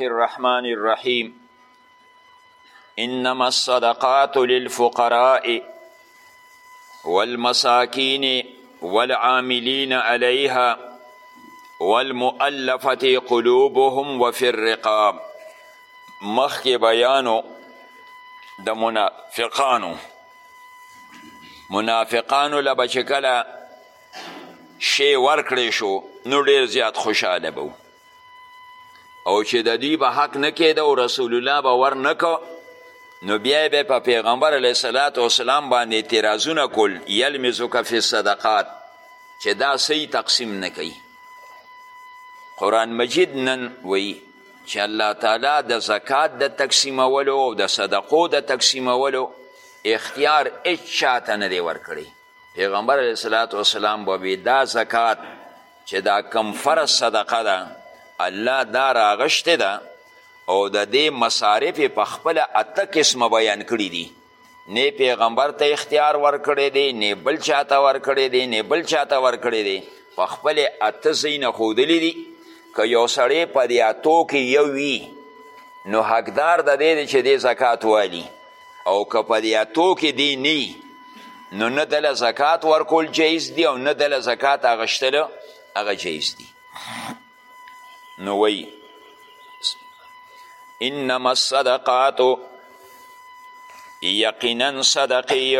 الرحمن الرحیم انما الصدقات للفقراء والمساکین والعاملین علیها والمؤلفت قلوبهم وفي الرقاب مخکې بیانو د منافقانو منافقانو له به چې کله شی ورکړی شو نو ډېر زیات خوشحاله به او چې د دوی به حق نه کېده او رسول الله به ور نه کو نو بیا به په پیغمبر علیه صلات وسلام باندې اعتراضونه کول یلمزو که فی صدقات چې دا صحیح تقسیم نه کوي قرآن مجید نن وی چې الله تعالی د زکات د تقسیمولو او د صدقو د تقسیمولو اختیار هیچ چاته نه دی ورکړی پیغمبر علیه الصلاة والسلام به وي دا زکات چې دا کم فرض صدقه ده الله دا راغشتې ده او د دې مصارف په خپل اته قسمه بیان کړي دي نه پیغمبر ته اختیار ورکړی دی نه بل چاته ورکړی دی نه بل چاته ورکړی دی په خپل اته ځایونه ښودلی دي که یو سړی په دې اتو کې یو وي نو حقدار د دی دی چې دی زکات والی او که په دې اتو کې دی نی نو نه دله زکات ورکول جایز دی او نه دله زکات اغشتل هغه جایز دی نو وی انما الصدقات یقینا صدقی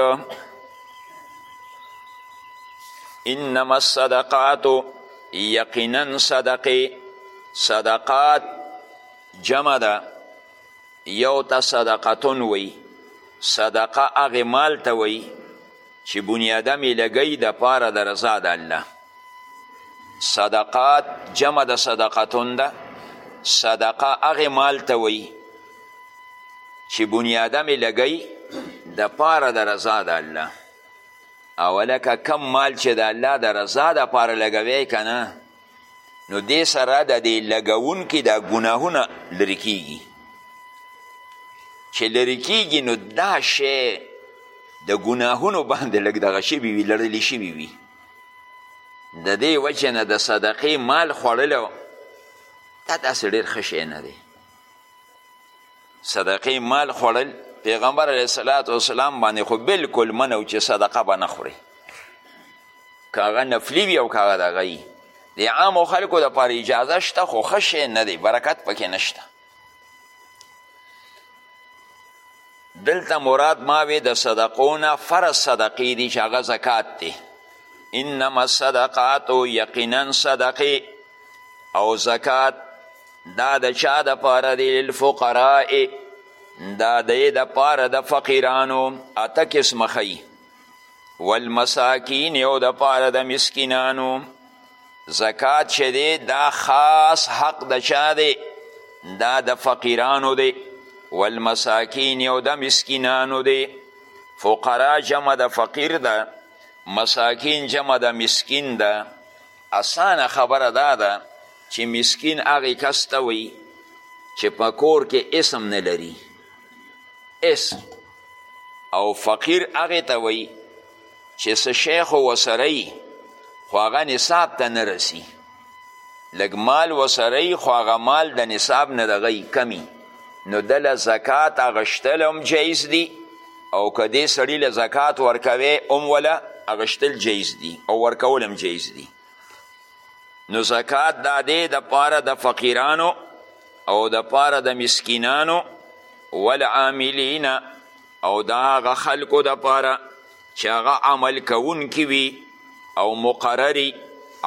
انما الصدقات یقینا صدقی صدقات جمع ده یو ته صدقتون وی صدقه هغه مال ته وی چې بنیادم یې لګی د پاره د رضا د الله صدقات جمع د صدقتون ده صدقه هغه مال ته وی چې بنیادم یې لګی د پاره د رضا د الله او لکه کم مال چې د الله د رضا د پاره لګوی کنه نو دې سره د دې لګونکي دا ګناهونه لرې کیږي چې لرې کیږي نو دا شی د ګناهونو باندې لږ دغه شوي وي لړلي شوي وي د دې وجې نه د صدقې مال خوړلی دا داسې ډېر ښه شی نه دی صدقې مال خوړل پیغمبر علیه صلات وسلام باندې خو بلکل منه و چې صدقه به نه خوري که هغه نفلي وي او که هغه دغه وي د عامو خلکو دپاره اجازه شته خو ښه شی نه دی برکت پکې نشته دلته مراد ما وی د صدقو نه فرض صدقې دي چې هغه زکات دی انما الصدقات یقینا صدقې او زکات دا د چا د پاره دی للفقراء دا دی د پاره د فقیرانو اته قسمه ښیي والمساکین او د پاره د مسکینانو زکات چې دی دا خاص حق د چا دی دا د فقیرانو دی والمساکین او د مسکینانو دی فقرا جمع د فقیر ده مساکین جمع د مسکین ده اسانه خبره دا ده چې مسکین هغه کس ته وي چې په کور کې اسم نه لري اس او فقیر هغه ته وي چې څه شی خو وسره خو هغه نصاب ته نه رسی لږ مال وسره خو هغه مال د نصاب نه دغی کمی نو دله زکات اغشتل هم جایز دی او که دې سړي له زکات ورکوي هم وله اغشتل جایز دي او ورکول هم جایز دي نو زکات دا دی د پاره د فقیرانو او د پاره د مسکینانو والعاملین او دا هغه خلکو د پاره چې هغه عمل کوونکي وي او مقرري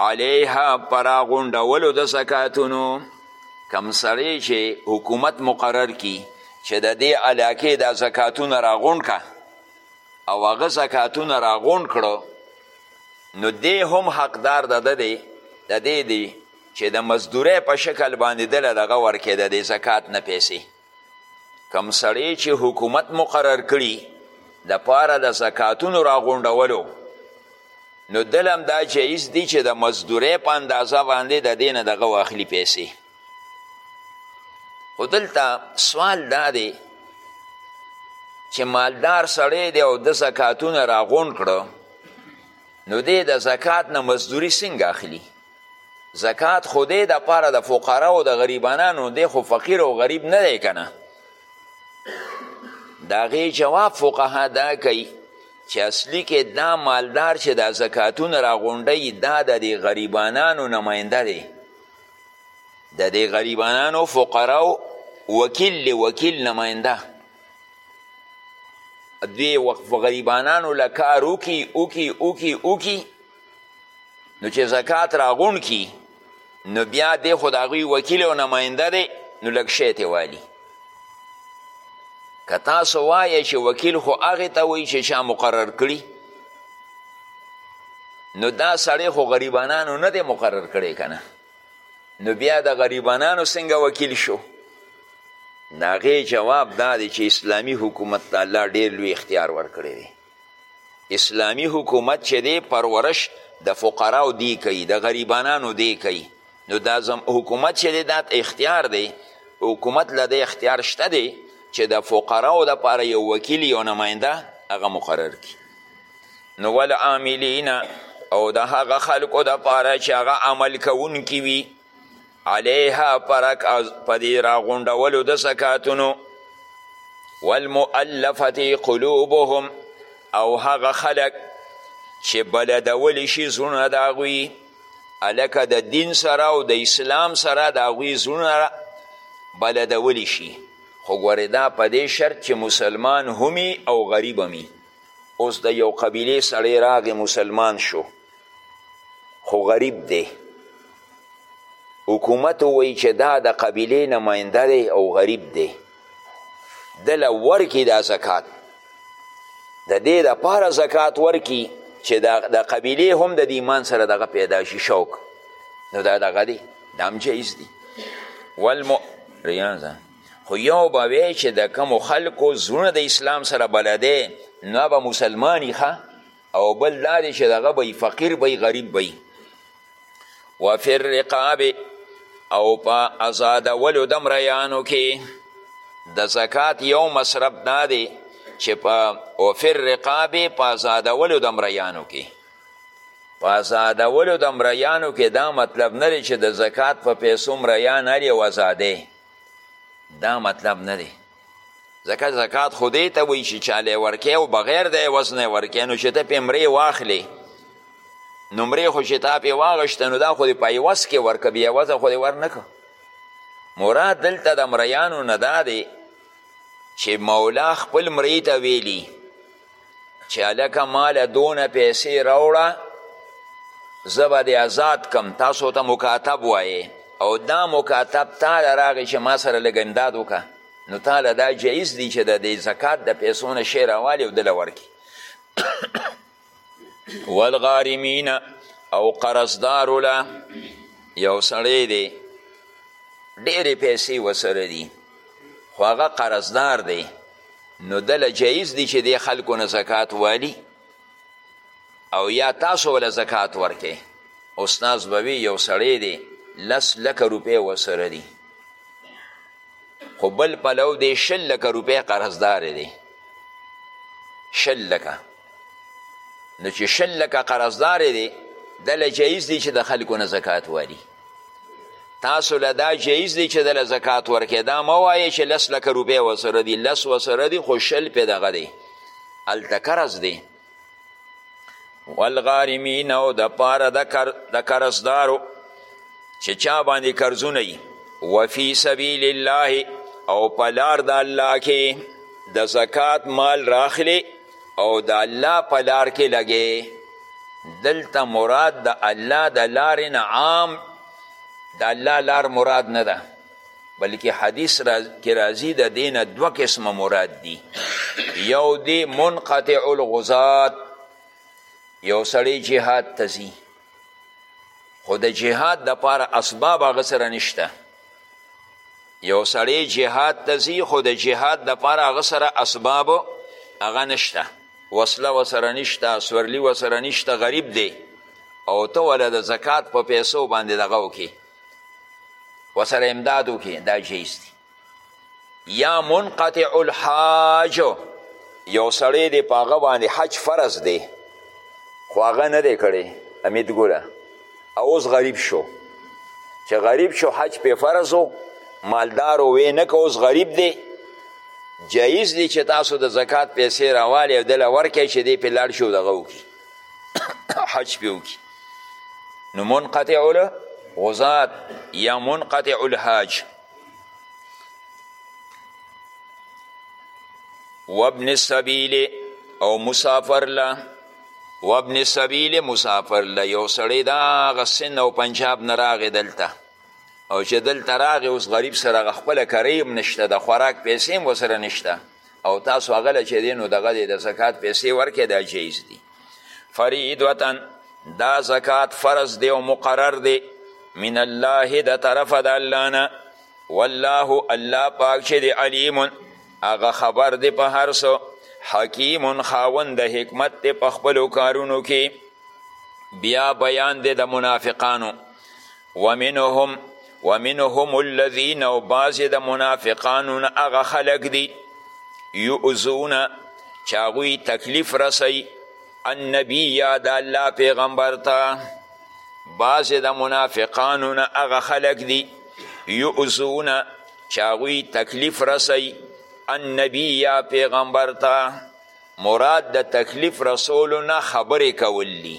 علیها پر غونډولو د زکاتونو کم سړی چې حکومت مقرر کی چې د دې علاقې دا زکاتونه راغونډ کا او هغه زکاتونه راغونډ کړو نو دی هم حقدار د ده دی د دې دی چې د مزدورۍ په شکل باندې دله دغه ورکې د دې زکات نه پیسې کم سړی چې حکومت مقرر کړي د پاره د زکاتونو راغونډولو نو دلم دا جایز دی چې د مزدورۍ په اندازه باندې د دینه دغه واخلي پیسې خو دلته سوال دا دی چې مالدار سړی دی او د زکاتونه راغونډ کړو نو دی د زکات نه مزدوری څنګه اخلي زکات خو دی د پاره د فقرا او د غریبانانو دی خو فقیر او غریب نه دی کنه د هغې جواب فقها دا کوي چې اصلي کې دا مالدار چې دا زکاتونه راغونډوي دا د دې غریبانانو نماینده دی د دې غریبانانو فقراو وکیل دی وکیل نماینده دوی وقف غریبانانو له کار وکي وکي وکي وکي نو چې زکات راغونډ کي نو بیا دی خو د هغوی وکیل او نماینده دی نو لږ شی ترې والي که تاسو وایه چې وکیل خو هغې ته وایي چې چا مقرر کړي نو دا سړی خو غریبانانو نه دی مقرر کړی که نه نو بیا د غریبانانو څنګه وکیل شو د هغې جواب دا دی چې اسلامي حکومت ته الله ډېر لوی اختیار ورکړی دی اسلامی حکومت چې دی پرورش د فقراو دی کوي د غریبانانو دی کوي نو دا حکومت چې دی دا اختیار دی حکومت له د اختیار شته دی چې د فقراو دپاره یو وکیل یو نماینده هغه مقرر کړي نو والعاملین او د هغه خلکو دپاره چې هغه عمل کوونکي وي علیها پرک په دې راغونډولو د زکاتونو والمؤلفه قلوبهم او هغه خلک چې بلدول شي زړونه د هغوی هلکه د دین سره او د اسلام سره د هغوی زړونه بلدول شي خو ګورې دا په دې شرط چې مسلمان همي او غریب همي اوس د یو قبیلې سړی راغی مسلمان شو خو غریب دی حکومت ووایي چې دا د قبیلې نماینده دی او غریب دی دله ورکي دا زکات د دې دپاره زکات ورکي چې د قبیلې هم د دې ایمان سره دغه پیدا شي شوق نو دا دغه دی دا هم جایز دی والم ریاضه خو یو به وی چې د کمو خلکو زړونه د اسلام سره بلده نه به مسلمانی ښه او بل دا دی چې دغه به فقیر به غریب به وفي الرقاب او په ازادولو د مریانو کې د زکات یو مصرف دا دی چې په وفي الرقاب په ازادولو د مریانو کې په ازادولو د مریانو کې دا مطلب نه دی چې د زکات په پیسو مریان هرې او ازادې دا مطلب نه دی ځکه زکات خو دې ته وایي چې چاله ورکې او بغیر د عوض نه ورکې نو چې ته پې مرې واخلې نو مرې خو چې تا پې واغشته نو دا خو دې په عوض کې ورکه بې عوضه خو دې ورنه کړه مراد دلته د مریانو نه دا دی چې مولا خپل مرې ته ویلي چې هلکه ماله دونه پیسې راوړه زه به دې ازاد کم تاسو ته مکاتب وایې او دا مکاتب تا له راغې چې ما سره لږ امداد وکړه نو تا له دا جایز دی چې د دې زکات د پیسو نه شی راوالې او دله ورکړي والغارمین او قرضدارو له یو سړی دی ډېرې پیسې وسره دي خو هغه قرضدار دی نو دله جایز دی چې دی خلکو نه زکات والی او یا تاسو وله زکات ورکې استاز به وي یو سړی دی لس لکه روپۍ ورسره دي خو بل پلو دی شل لکه روپۍ قرضدار دی شل لکه نو چې شل لکه قرضدار دی دله جایز دی چې د خلکو نه زکات والی تاسو له دا جایز دی چې دله زکات ورکړئ دا مه وایئ چې لس لکه روپۍ ورسره دي لس ورسره دي خو شل پې دغه دی هلته قرض دی والغارمین او د پاره د قرضدارو چې چا باندې قرضونه وي وفي سبیل الله او په لار د الله کې د زکات مال راخلي او د الله په لار کې لګې دلته مراد د الله د لارې نه عام د الله لار مراد نه ده بلکې حدیث راز کې راځي د دینه دوه قسمه مراد دي یو دی منقطع الغزات یو سړی جهاد ته ځي خو د جهاد د پاره اسباب هغه سره نشته یو سړی جهاد ته ځي خو د جهاد د پاره هغه سره اسباب هغه نشته وسله وسره نشته سورلی وسره نشته غریب دی او ته وله د زکات په پیسو باندې دغه وکړي وسره امداد وکړي دا جیز دی یا منقطع الحاج یو سړی دی په هغه باندې حج فرض دی خو هغه نه دی کړی امید ګله او اوس غریب شو چې غریب شو حج پې فرض و مالدار و وی نه که اوس غریب دی جایز دی چې تاسو د زکات پیسې راوالی او دله ورکړئ چې دی پې لاړ شي او دغه وکړي حج پې وکړي نو منقطع الغزات یا منقطع الحاج وابن سبیل او مسافر له وابن سبیل مسافر له یو سړی د هغه سن او پنجاب نه راغی دلته او چې دلته راغی اوس غریب سره هغه خپله کرۍ هم نشته د خوراک پیسې هم ورسره نشته او تاسو هغه له چې دی نو دغه دی د زکات پیسې ورکړئ دا جایز دي فریدوتن دا زکات فرض دی او مقرر دی من الله د طرفه د الله نه والله الله پاک چې دی علیم هغه خبر دی په هر څه حکیم خاوند د حکمت دی په خپلو کارونو کې بیا بیان دی د منافقانو ومنهم ومنهم الذین او بعضې د منافقانو نه هغه خلک دي یؤذونه چې هغوی تکلیف رسوي النبی یا د الله پیغمبر ته بعضې د منافقانو نه هغه خلک دي یؤذونه چې هغوی تکلیف رسوي النبی یا پیغمبر ته مراد د تکلیف رسولو نه خبرې کول دي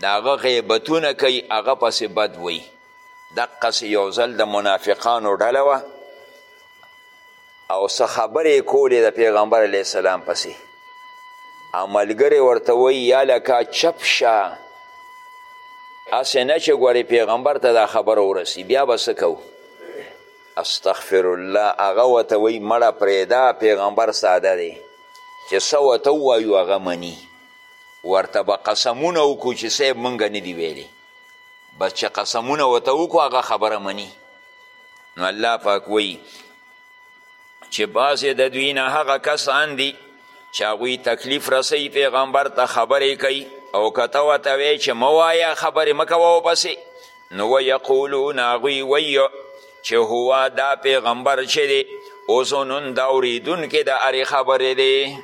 د هغه غیبتونه کوي هغه پسې بد وي دقسې یو ځل د منافقانو ډله وه او څه خبرې کولې د پیغمبر علیه السلام پسې او ملګری ورته وایي یا لکه چپ شه هسې نه چې ګورې پیغمبر ته دا خبره ورسي بیا به څه کوو استغفر الله هغه ورته وایي مړه پرېږده پیغمبر ساده دی چې څه ورته ووایو هغه مني ورته به قسمونه وکړو چې صاحب مونږ نه دي ویلي بس چې قسمونه ورته وکړو هغه خبره مني نو الله پاک وایي چې بعضې د دوی نه هغه کسان دي چې هغوی تکلیف رسوي پیغمبر ته خبرې کوي او که ته ورته وایې چې مه وایه خبرې مه کوه ورپسې نو ویقولون هغوی وی چې هو دا پیغمبر چې دی اوزنون دا اوریدونکی د هرې خبرې دی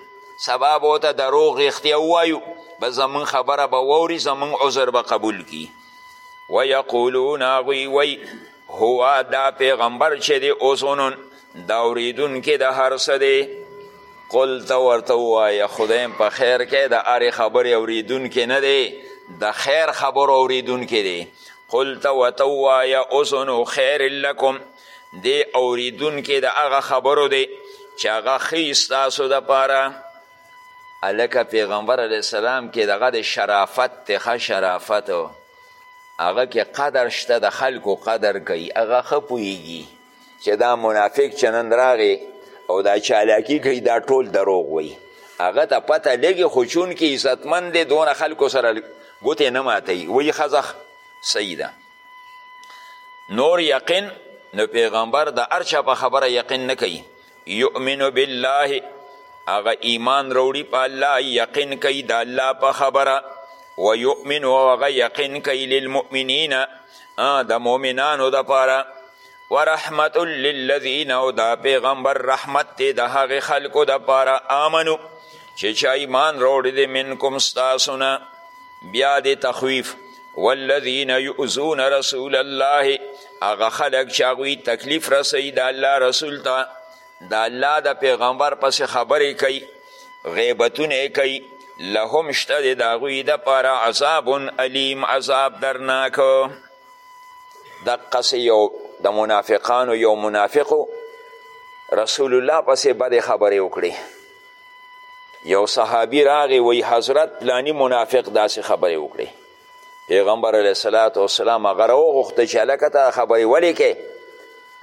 سبا به ورته دروغ رښتیا ووایو به زمونږ خبره به واوري زمونږ عذر به قبول کي ویقولون هغوی وی هو دا پیغمبر چې دی اوزنون دا اوریدونکی د هر څه دی قل ته ورته ووایه خدایم په خیر کې د هرې خبرې اوریدونکی نه دی د خیر خبرو اوریدونکی دی قل ته ورته ووایه اذنو خیر لکم دی اوریدونکی د هغه خبرو دی چې هغه ښي ستاسو دپاره هلکه پیغمبر علیه السلام کې دغه د شرافت دی ښه شرافت هغه کې قدر شته د خلکو قدر کوي هغه ښه پوهیږي چې دا منافق چې نن راغی او دا چالاکي کوي دا ټول دروغ وایي هغه ته پته لګي خو چونکې عزتمند دی دونه خلکو سره ګوتې نه ماتوي وایي ښځه صحیح ده نور یقین نو پیغمبر د هر چا په خبره یقین نه کوي یؤمن بالله هغه ایمان روړي په الله یقین کوي د الله په خبره و یؤمن هغه یقین کوي للمؤمنین د مؤمنانو دپاره ورحمت للذین او دا پیغمبر رحمت دی د هغې خلکو دپاره آمنو چې چا ایمان راوړی دی منکم ستاسو نه بیا د تخویف والذین یؤذون رسول الله هغه خلک چې هغوی تکلیف رسوي د الله رسول ته د الله د پیغمبر پسې خبرې کوي غیبتونه یې کوي لهم شته د هغوی دپاره عذاب علیم عذاب درناک دقسې یو د منافقانو یو منافقو رسول الله پسې بدې خبرې وکړې یو صحابي راغی وی حضرت پلانی منافق داسې خبرې وکړې پیغمبر علیه صلات وسلام هغه راوغوښته چې هلکه ته خبرې ولې کې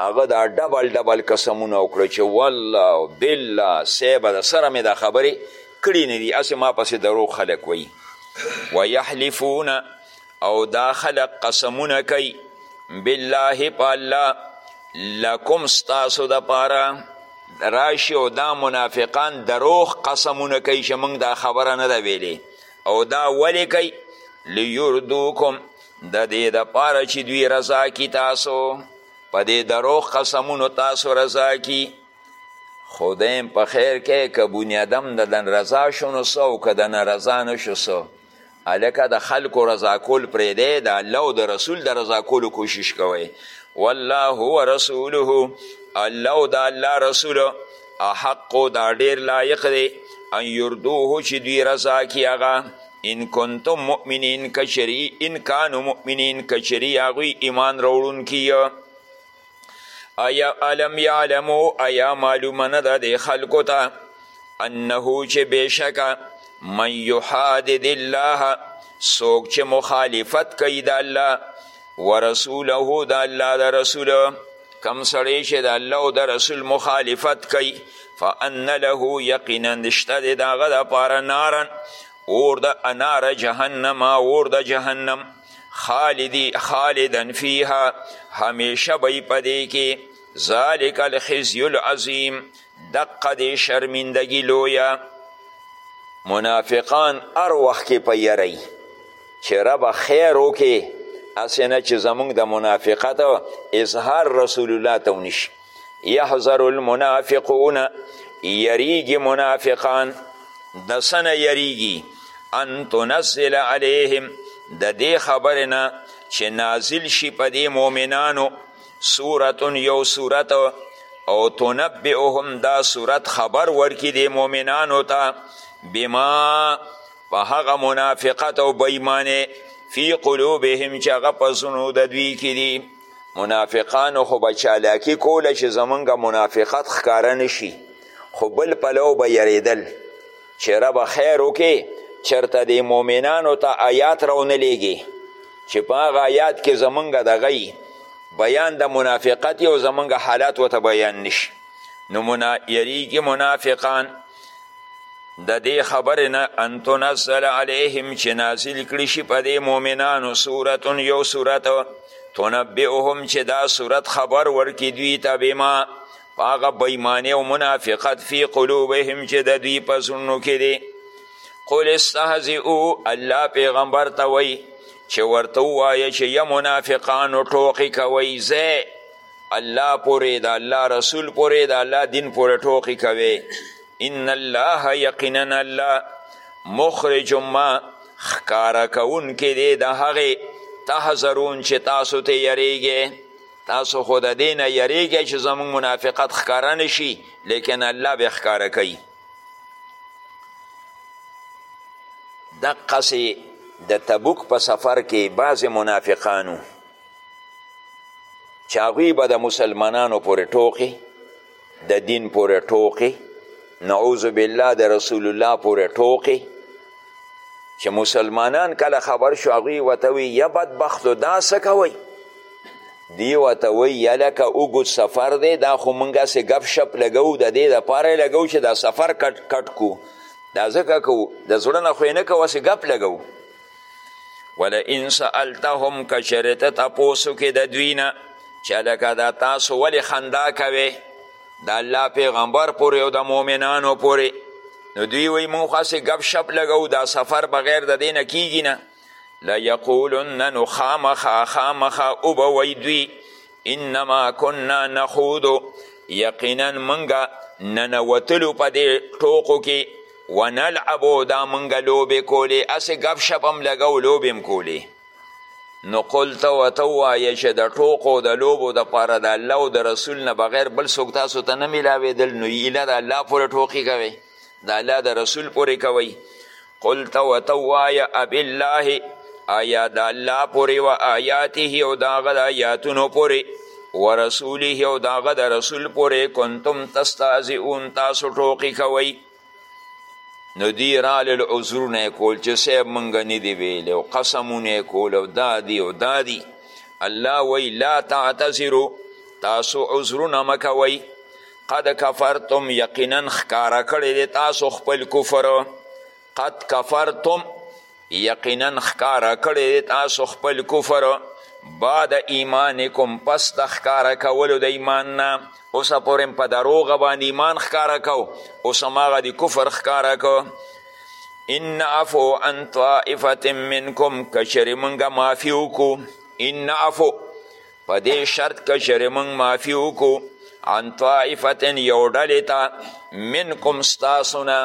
هغه دا ډبل ډبل قسمونه وکړه چې والله بالله صیبه د سره مې دا خبرې کړي نه دي هسې ما پسې دروغ خلک وایي ویحلفونه او دا خلق قسمونه کوي بالله په الله لکم ستاسو د پاره راشي او دا منافقان دروغ قسمونه کوي چې موږ دا خبره نه ده ویلې او دا ولې کوي لیردوکم د دې د پاره چې دوی رضا کی تاسو په دې دروغ قسمونو تاسو رضا کی خدایم په خیر کې که بنیادم د دن رضا شو نو څه او که د نه رضا نه شو څه هلکه د خلکو رضا کول پرېږدی د الله او د رسول د رضا کولو کوشش کوئ والله و رسوله الله او د الله رسول احق دا ډیر لایق دی ان یردوه چې دوی رضا کی هغه ان کنتم مؤمنین کچری ان کانو مؤمنین کچری هغوی ایمان راوړونکي ایا علم یعلمو ایا معلومه نه ده دې خلکو ته انه چې بېشکه من یحادد الله څوک چې مخالفت کوي د الله ورسوله د الله د رسول کم سړی چې د الله او د رسول مخالفت کوي فان له یقینا شته د هغه دپاره نارن اور د انار جهنم اور د جهنم خالدی خالدا فیها همیشه به په دې کې ذالک الخزی العظیم دقه دې شرمندګي لویه منافقان هر وخت کې په یری چې ربه خیر وکې هسې نه چې زمونږ د منافقت اظهار رسول الله ته ونشي یحذر المنافقون یریږي منافقان د سنه یریږي ان تنزل علیهم د دې خبرې نه چې نازل شي په دې مؤمنانو صورت یو صورت او تنبئهم دا صورت خبر ورکي دې مؤمنانو ته بما په هغه منافقت او بېمانې فی قلوبهم چې هغه په زړونو د دوی کې دي منافقانو خو به چالاکي کوله چې زمونږ منافقت ښکاره نشي خو بل پلو به یریدل چې ربه خیر وکې چرته د مؤمنانو ته آیات راونه لیږي چې په هغه آیات کې زمونږ دغه بیان د منافقت او زمونږ حالات ورته بیان نشي نو منا... یریږي منافقان د دې خبرې نه ان تنزل علیهم چې نازل کړي شي په دې مؤمنانو صورت یو صورت تنبئهم چې دا صورت خبر ورکړي دوی ته بما په هغه بېماني او منافقت فی قلوبهم چې د دوی په زړونو کې دی قل استهزئو الله پیغمبر ته وایي چې ورته ووایه چې یا منافقانو ټوقې کوئ ځای الله پورې د الله رسول پورې د الله دین پورې ټوقې کوي ان الله یقینا الله مخرج ما ښکاره کوونکی دی د هغې تحذرون چې تاسو ته یریږئ تاسو خو د دې نه یریږئ چې زموږ منافقت ښکاره نه شي لیکن الله به ښکاره کوي دقسې د تبوک په سفر کې بعضې منافقانو چې هغوی به د مسلمانانو پورې ټوقې د دین پورې ټوقې نعوذ بالله د رسول الله پورې ټوقې چې مسلمانان کله خبر شو هغوی ورته وي یا بدبختو دا څه کوئ دی ورته وایي یا لکه اوږد سفر دی دا خو موږ هسې ګپ شپ لګوو د دې دپاره یې لګوو چې دا سفر کټ کټ کړو دا ځکه کوو د زړه نه خو یې نه کوو هسې ګپ لګوو ولئن سألتهم که چېرې ته تپوس وکړې د دوی نه چې لکه دا تاسو ولې خندا کوې د الله پیغمبر پورې او د مؤمنانو پورې نو دوی وایي موږ خو هسې ګپ شپ لګوو دا سفر بغیر د دې نه کیږي نه لیقولن نو خامخا خامخا وبه وایي دوی انما کنا نخود یقینا منګه ننوتلو په دې ټوکو کې ونلعبو دا منګه لوبې کولې اسې ګپ شپ هم لګو لوبې هم کولې نو قل ته ورته ووایه چې د ټوکو د لوبو دپاره د الله او د رسول نه بغیر بل څوک تاسو ته نه میلاوېدل نو ایله د الله پورې ټوقې کوئ د الله د رسول پورې کوي قل ته ورته ووایه ابالله آیا د الله پورې و آیاته او د هغه د آیاتونو پورې و رسوله او د هغه د رسول پورې کنتم تستهزئون تاسو ټوقې کوئ نو دی رال العذرونه کول چې صاحب مونږ نه دی ویلی او قسمونه کول او دا دی او دا دی الله وی لا تعتذرو تاسو عذرونه مکوئ قد کفرتم یقینا ښکاره کړی دی تاسو خپل کفر قد کفرتم یقینا ښکاره کړی دی تاسو خپل کفر بعد ایمانکم پس د ښکاره کولو د ایمان نه اوسه پورې په دروغه باندې ایمان ښکاره کو اوس هماغه د کفر ښکاره کو ان عفو عن طائفه منکم کچرې مونږه معافي وکړو ان عفو په دې شرط که چېرې موږ معافي وکړو عن طائفة یو ډلې ته منکم ستاسو نه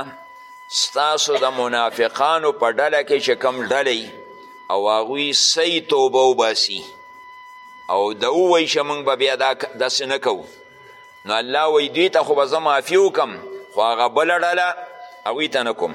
ستاسو د منافقانو په ډله کې چې کوم ډلې او هغوی صحیح توبه وباسي او د ووایي چې موږ به بیا داسې نه کوو نو الله وایي دوی ته خو به زه معافي وکړم خو هغه بله ډله هغوی ته نه کوم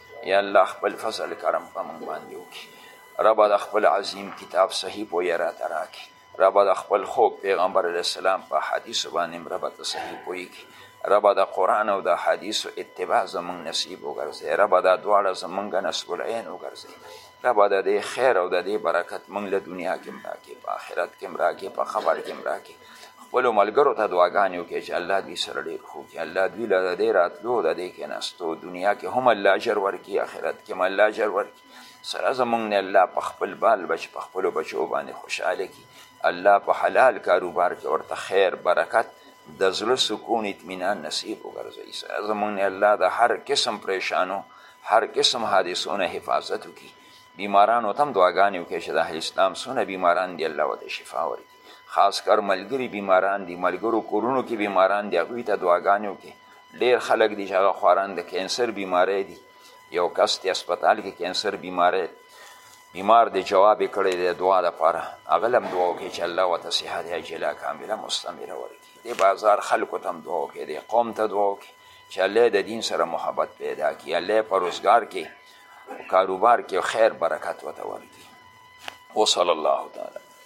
یا الله خپل فضل کرم په موږ باندې وکړي ربه د خپل عظیم کتاب صحیح پوهه راته راکړي ربه د خپل خوږ پیغمبر علیه السلام په حدیثو باندې هم ربه ته صحیح پوهه کړي ربه د قرآن او د حدیثو اتباع زموږ نصیب وګرځي ربه دا دواړه زموږ نصب العین وګرځي ربه د دې خیر او د دې برکت موږ له دنیا کې هم راکړي په آخرت کې هم راکړي په خبر کې هم راکړي خپلو ملګرو ته دعاګانې وکړئ چې الله دوی سره ډېر ښه وکړي الله دوی له د دې راتلو د دې کېناستو دنیا کې هم الله اجر ورکړي آخرت کې هم الله اجر ورکړي سره زمونږ نه الله په خپل بال بچ په خپلو بچو باندې خوشحاله کړي الله په حلال کاروبار کې ورته خیر برکت د زړه سکون اطمینان نصیب وګرځوي سره زمونږ نه الله د هر قسم پریشانو هر قسم حادثو نه حفاظت وکړي بیمارانو ته هم دعاګانې وکړي چې د اهل اسلام څونه بیماران دي الله ورته شفا ورکړي خاص کر ملګري بیماران دي ملګرو کورونو کې بیماران دي هغوی ته دعاګانې وکړي ډېر خلک دي چې هغه خواران د کینسر بیماری دي یو کس دی هسپتال کې کینسر بیماری بیمار دی جواب یې کړی دی دعا دپاره هغه له هم دعا وکړي چې الله ورته صحت عاجله کامله مستمره ورکړي دې بازار خلکو ته هم دعا وکړي دې قوم ته دعا وکړي چې الله د دین سره محبت پیدا کړي الله په روزګار کې کاروبار کې خیر برکت ورته ورکړي وصلی الله تعالی